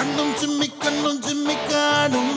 കണ്ണും ചിമ്മി കണ്ണും ചിമ്മി കാണും